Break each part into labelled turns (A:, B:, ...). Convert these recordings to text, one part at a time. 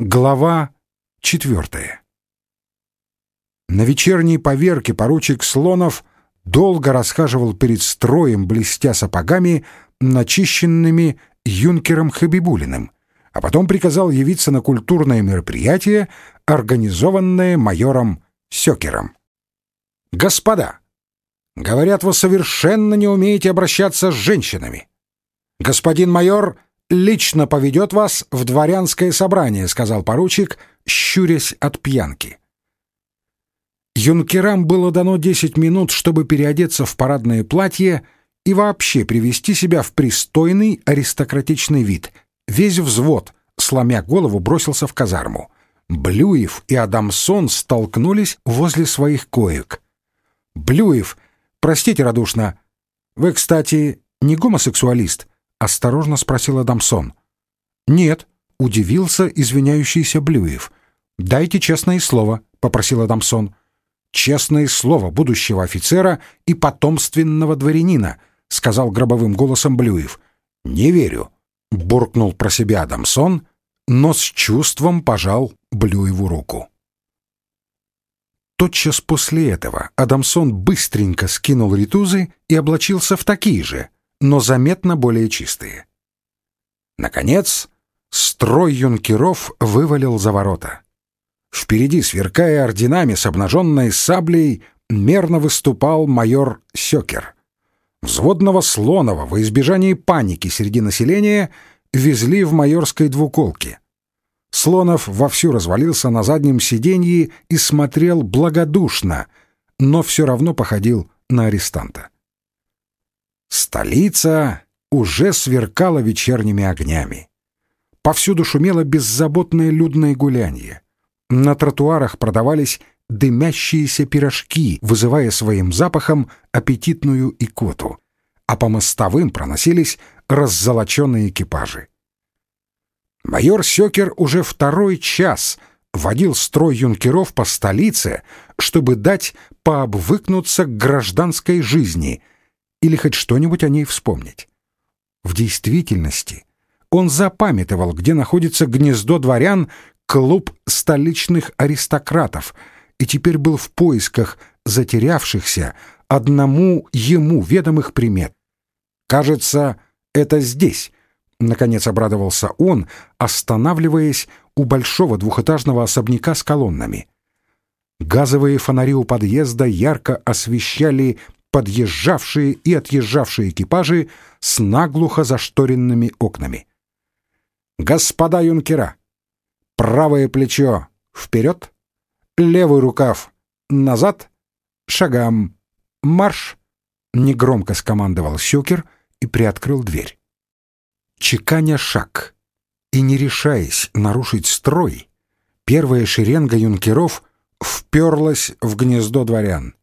A: Глава четвертая. На вечерней поверке поручик Слонов долго расхаживал перед строем, блестя сапогами, начищенными юнкером Хабибулиным, а потом приказал явиться на культурное мероприятие, организованное майором Сёкером. «Господа, говорят, вы совершенно не умеете обращаться с женщинами. Господин майор лично поведет вас в дворянское собрание», — сказал поручик, щурясь от пьянки. Юнкерам было дано десять минут, чтобы переодеться в парадное платье и вообще привести себя в пристойный аристократичный вид. Весь взвод, сломя голову, бросился в казарму. Блюев и Адамсон столкнулись возле своих коек. «Блюев, простите радушно, вы, кстати, не гомосексуалист?» — осторожно спросил Адамсон. «Нет», — удивился извиняющийся Блюев. «Дайте честное слово», — попросил Адамсон. «Честное слово будущего офицера и потомственного дворянина», — сказал гробовым голосом Блюев. «Не верю», — буркнул про себя Адамсон, но с чувством пожал Блюеву руку. Тотчас после этого Адамсон быстренько скинул ритузы и облачился в такие же — но заметно более чистые. Наконец, строй юнкеров вывалил за ворота. Впереди, сверкая орденами с обнаженной саблей, мерно выступал майор Сёкер. Взводного Слонова во избежании паники среди населения везли в майорской двуколке. Слонов вовсю развалился на заднем сиденье и смотрел благодушно, но все равно походил на арестанта. Столица уже сверкала вечерними огнями. Повсюду шумело беззаботное людное гулянье. На тротуарах продавались дымящиеся пирожки, вызывая своим запахом аппетитную икоту, а по мостовым проносились раззолоченные экипажи. Майор Сёкер уже второй час водил строй юнкеров по столице, чтобы дать пообвыкнуться к гражданской жизни — или хоть что-нибудь о ней вспомнить. В действительности он запамятовал, где находится гнездо дворян, клуб столичных аристократов, и теперь был в поисках затерявшихся одному ему ведомых примет. «Кажется, это здесь», — наконец обрадовался он, останавливаясь у большого двухэтажного особняка с колоннами. Газовые фонари у подъезда ярко освещали подъезжавшие и отъезжавшие экипажи с наглухо зашторенными окнами. «Господа юнкера! Правое плечо вперед, левый рукав назад, шагам, марш!» Негромко скомандовал Щукер и приоткрыл дверь. Чеканя шаг и не решаясь нарушить строй, первая шеренга юнкеров вперлась в гнездо дворян.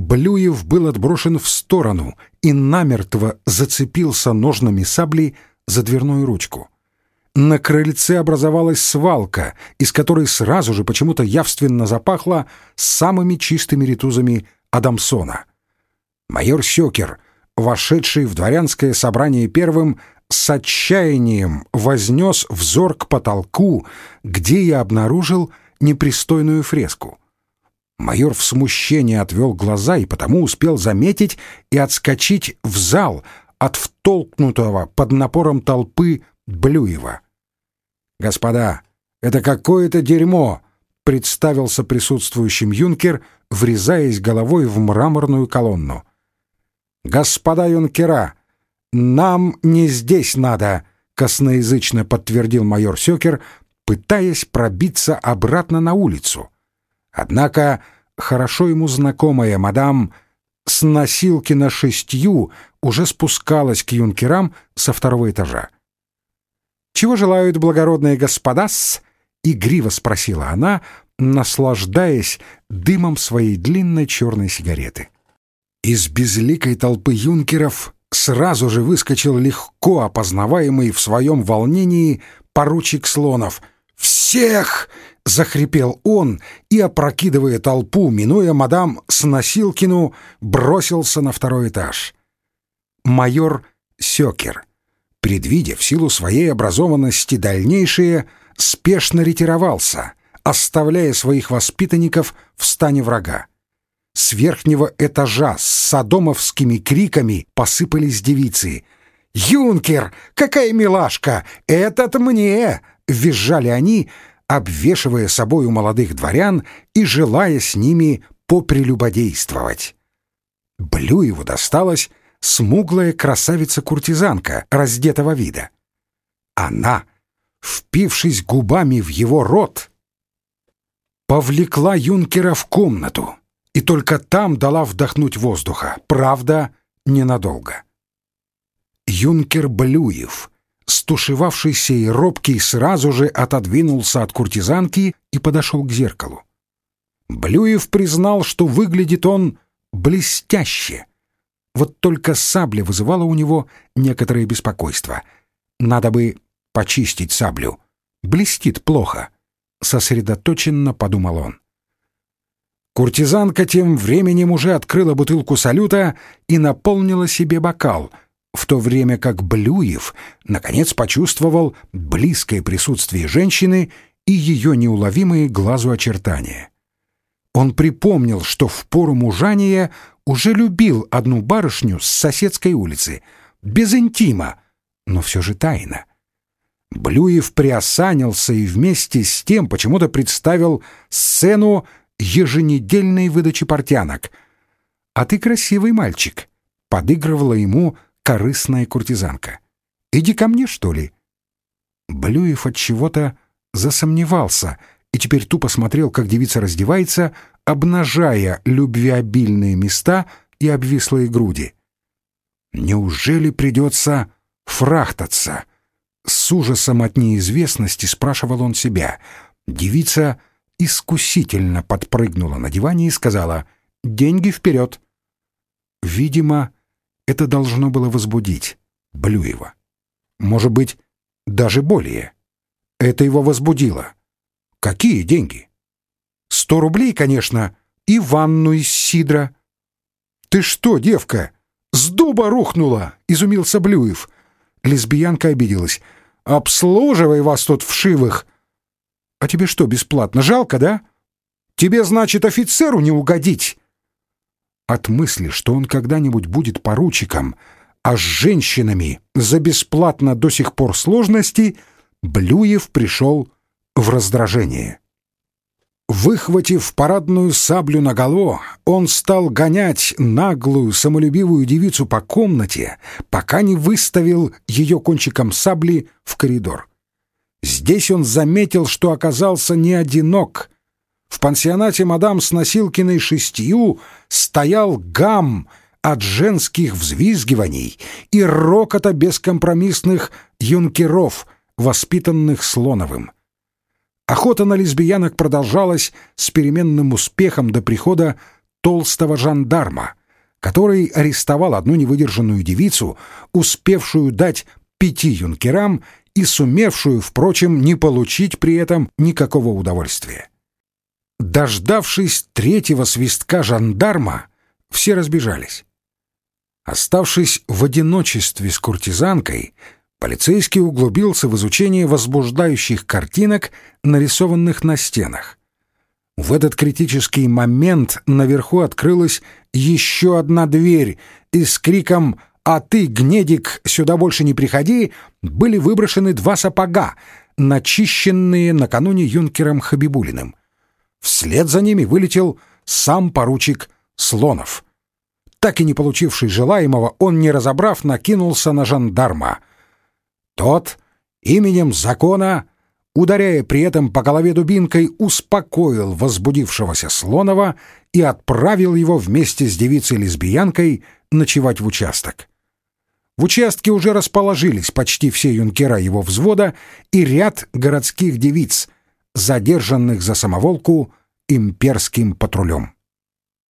A: Блюев был отброшен в сторону и намертво зацепился ножными сабли за дверную ручку. На крыльце образовалась свалка, из которой сразу же почему-то явственно запахло самыми чистыми ритузами Адамсона. Майор Сёкер, вошедший в дворянское собрание первым, с отчаянием вознес взор к потолку, где я обнаружил непристойную фреску. Майор в смущении отвел глаза и потому успел заметить и отскочить в зал от втолкнутого под напором толпы Блюева. «Господа, это какое-то дерьмо!» — представился присутствующим юнкер, врезаясь головой в мраморную колонну. «Господа юнкера, нам не здесь надо!» — косноязычно подтвердил майор Сёкер, пытаясь пробиться обратно на улицу. Однако хорошо ему знакомая мадам с носилки на шестью уже спускалась к юнкерам со второго этажа. «Чего желают благородные господа-с?» — игриво спросила она, наслаждаясь дымом своей длинной черной сигареты. Из безликой толпы юнкеров сразу же выскочил легко опознаваемый в своем волнении поручик Слонов. «Всех!» — захрипел он и, опрокидывая толпу, минуя мадам Сносилкину, бросился на второй этаж. Майор Сёкер, предвидя в силу своей образованности дальнейшее, спешно ретировался, оставляя своих воспитанников в стане врага. С верхнего этажа с садомовскими криками посыпались девицы. «Юнкер! Какая милашка! Этот мне!» — визжали они, обвешивая собою молодых дворян и желая с ними попрелюбодействовать. Блюеву досталась смуглая красавица-куртизанка раздетого вида. Она, впившись губами в его рот, повлекла юнкера в комнату и только там дала вдохнуть воздуха, правда, ненадолго. Юнкер Блюев, стушевавшийся и робкий, сразу же отодвинулся от куртизанки и подошел к зеркалу. Блюев признал, что выглядит он блестяще. Вот только сабля вызывала у него некоторое беспокойство. Надо бы почистить саблю. Блестит плохо. Сосредоточенно подумал он. Куртизанка тем временем уже открыла бутылку салюта и наполнила себе бокал, в то время как Блюев наконец почувствовал близкое присутствие женщины и ее неуловимые глазу очертания. Он припомнил, что в пору мужания уже любил одну барышню с соседской улицы, без интима, но все же тайно. Блюев приосанился и вместе с тем почему-то представил сцену еженедельной выдачи портянок. «А ты красивый мальчик», — подыгрывала ему корыстная куртизанка. «Иди ко мне, что ли?» Блюев от чего-то засомневался и теперь тупо смотрел, как девица раздевается, обнажая любвеобильные места и обвислые груди. «Неужели придется фрахтаться?» С ужасом от неизвестности спрашивал он себя. Девица искусительно подпрыгнула на диване и сказала «Деньги вперед!». Видимо, это должно было возбудить Блюева. Может быть, даже более. Это его возбудило. Какие деньги? Сто рублей, конечно, и ванну из сидра. «Ты что, девка, с дуба рухнула?» — изумился Блюев. Лесбиянка обиделась. «Обслуживай вас тут вшивых!» «А тебе что, бесплатно? Жалко, да? Тебе, значит, офицеру не угодить!» От мысли, что он когда-нибудь будет поручиком, а с женщинами за бесплатно до сих пор сложности, Блюев пришел в раздражение. Выхватив парадную саблю наголо, он стал гонять наглую, самолюбивую девицу по комнате, пока не выставил ее кончиком сабли в коридор. Здесь он заметил, что оказался не одинок. В пансионате мадам с носилкиной шестью стоял гам от женских взвизгиваний и рокота бескомпромиссных юнкеров, воспитанных Слоновым. Охота на лесбиянок продолжалась с переменным успехом до прихода толстого жандарма, который арестовал одну невыдержанную девицу, успевшую дать пяти юнкерам и сумевшую, впрочем, не получить при этом никакого удовольствия. Дождавшись третьего свистка жандарма, все разбежались. Оставшись в одиночестве с куртизанкой, полицейский углубился в изучение возбуждающих картинок, нарисованных на стенах. В этот критический момент наверху открылась еще одна дверь, и с криком «А ты, гнедик, сюда больше не приходи!» были выброшены два сапога, начищенные накануне юнкером Хабибулиным. Вслед за ними вылетел сам поручик Слонов. Так и не получивший желаемого, он, не разобрав, накинулся на жандарма. Тот именем закона, ударяя при этом по голове дубинкой, успокоил возбудившегося Слонова и отправил его вместе с девицей-лесбиянкой ночевать в участок. В участке уже расположились почти все юнкера его взвода и ряд городских девиц, задержанных за самоволку имперским патрулем.